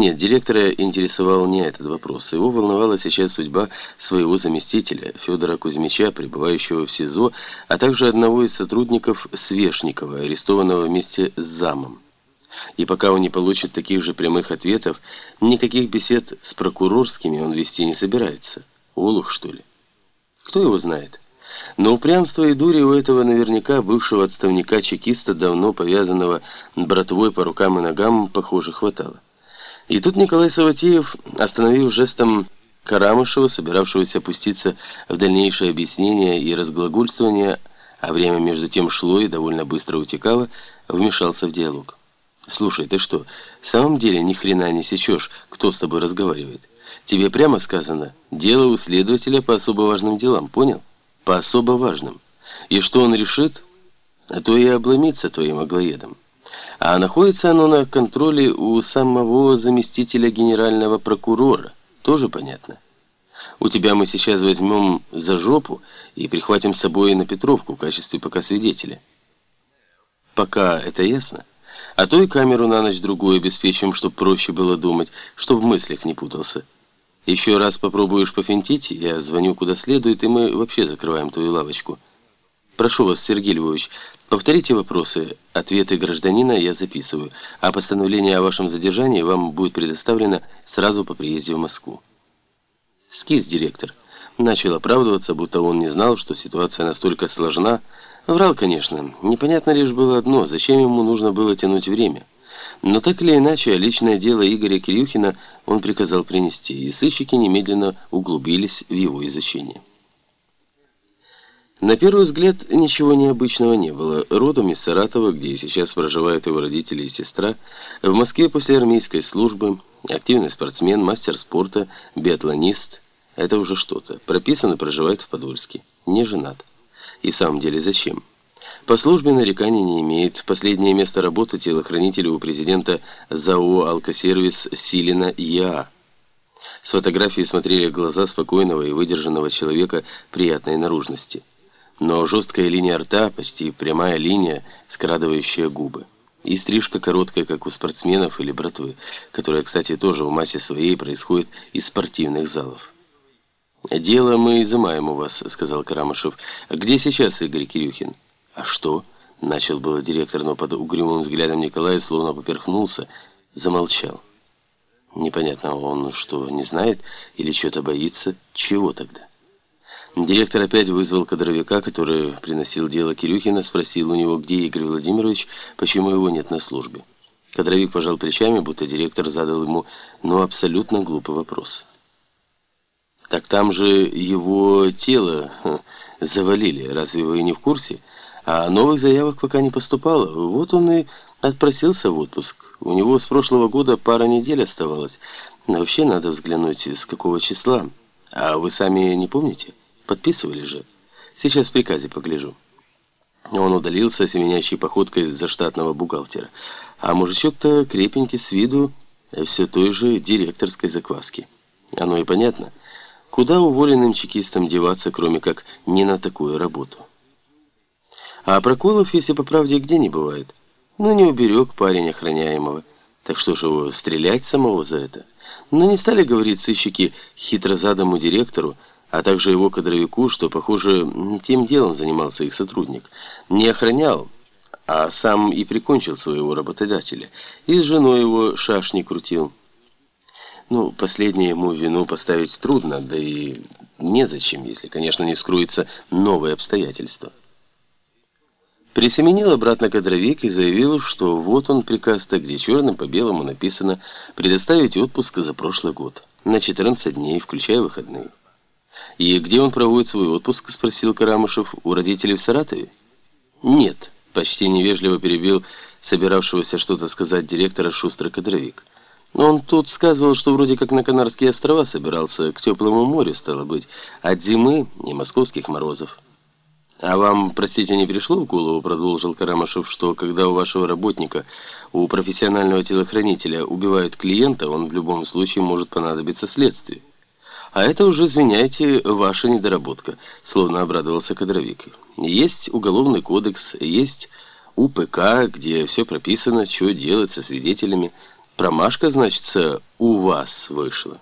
Нет, директора интересовал не этот вопрос. Его волновала сейчас судьба своего заместителя, Федора Кузьмича, пребывающего в СИЗО, а также одного из сотрудников Свешникова, арестованного вместе с замом. И пока он не получит таких же прямых ответов, никаких бесед с прокурорскими он вести не собирается. Олух, что ли? Кто его знает? Но упрямства и дури у этого наверняка бывшего отставника-чекиста, давно повязанного братвой по рукам и ногам, похоже, хватало. И тут Николай Саватеев, остановив жестом Карамышева, собиравшегося опуститься в дальнейшее объяснение и разглагольствование, а время между тем шло и довольно быстро утекало, вмешался в диалог. «Слушай, ты что, в самом деле ни хрена не сечешь, кто с тобой разговаривает? Тебе прямо сказано, дело у следователя по особо важным делам, понял? По особо важным. И что он решит, а то и обломится твоим аглоедом». А находится оно на контроле у самого заместителя генерального прокурора. Тоже понятно. У тебя мы сейчас возьмем за жопу и прихватим с собой на Петровку в качестве пока свидетеля. Пока это ясно. А то и камеру на ночь другую обеспечим, чтобы проще было думать, чтобы в мыслях не путался. Еще раз попробуешь пофинтить, я звоню куда следует, и мы вообще закрываем твою лавочку. Прошу вас, Сергей Львович, Повторите вопросы. Ответы гражданина я записываю, а постановление о вашем задержании вам будет предоставлено сразу по приезде в Москву. Скиз, директор. Начал оправдываться, будто он не знал, что ситуация настолько сложна. Врал, конечно. Непонятно лишь было одно, зачем ему нужно было тянуть время. Но так или иначе, личное дело Игоря Кирюхина он приказал принести, и сыщики немедленно углубились в его изучение. На первый взгляд ничего необычного не было. Родом из Саратова, где сейчас проживают его родители и сестра, в Москве после армейской службы, активный спортсмен, мастер спорта, биатлонист. Это уже что-то. Прописан и проживает в Подольске. Не женат. И в самом деле зачем? По службе нареканий не имеет. Последнее место работы телохранителя у президента ЗАО «Алкосервис» Силина ЯА. С фотографии смотрели глаза спокойного и выдержанного человека приятной наружности но жесткая линия рта, почти прямая линия, скрадывающая губы. И стрижка короткая, как у спортсменов или братвы, которая, кстати, тоже в массе своей происходит из спортивных залов. «Дело мы изымаем у вас», — сказал Карамышев. «Где сейчас Игорь Кирюхин?» «А что?» — начал было директор, но под угрюмым взглядом Николая словно поперхнулся, замолчал. «Непонятно, он что, не знает или что-то боится? Чего тогда?» Директор опять вызвал кадровика, который приносил дело Кирюхина, спросил у него, где Игорь Владимирович, почему его нет на службе. Кадровик пожал плечами, будто директор задал ему, ну, абсолютно глупый вопрос. «Так там же его тело ха, завалили, разве вы не в курсе? А новых заявок пока не поступало. Вот он и отпросился в отпуск. У него с прошлого года пара недель оставалось. Вообще надо взглянуть, с какого числа. А вы сами не помните?» Подписывали же. Сейчас в приказе погляжу. Он удалился семенящей походкой за штатного бухгалтера. А мужичок-то крепенький с виду, все той же директорской закваски. Оно и понятно. Куда уволенным чекистам деваться, кроме как не на такую работу? А проколов, если по правде, где не бывает. Ну, не уберег парень охраняемого. Так что же его, стрелять самого за это? Но не стали говорить сыщики хитрозадому директору, а также его кадровику, что, похоже, не тем делом занимался их сотрудник. Не охранял, а сам и прикончил своего работодателя. И с женой его шашни крутил. Ну, последнее ему вину поставить трудно, да и незачем, если, конечно, не скроется новые обстоятельства. Присеменил обратно кадровик и заявил, что вот он приказ-то, где черным по белому написано «предоставить отпуск за прошлый год» на 14 дней, включая выходные. «И где он проводит свой отпуск?» – спросил Карамышев. «У родителей в Саратове?» «Нет», – почти невежливо перебил собиравшегося что-то сказать директора шустрый кадровик. Он тут сказывал, что вроде как на Канарские острова собирался, к теплому морю, стало быть, от зимы и московских морозов. «А вам, простите, не пришло в голову, — продолжил Карамышев, — что когда у вашего работника, у профессионального телохранителя убивают клиента, он в любом случае может понадобиться следствию?» А это уже, извиняйте, ваша недоработка, словно обрадовался кадровик. Есть уголовный кодекс, есть УПК, где все прописано, что делать со свидетелями. Промашка, значится, у вас вышла.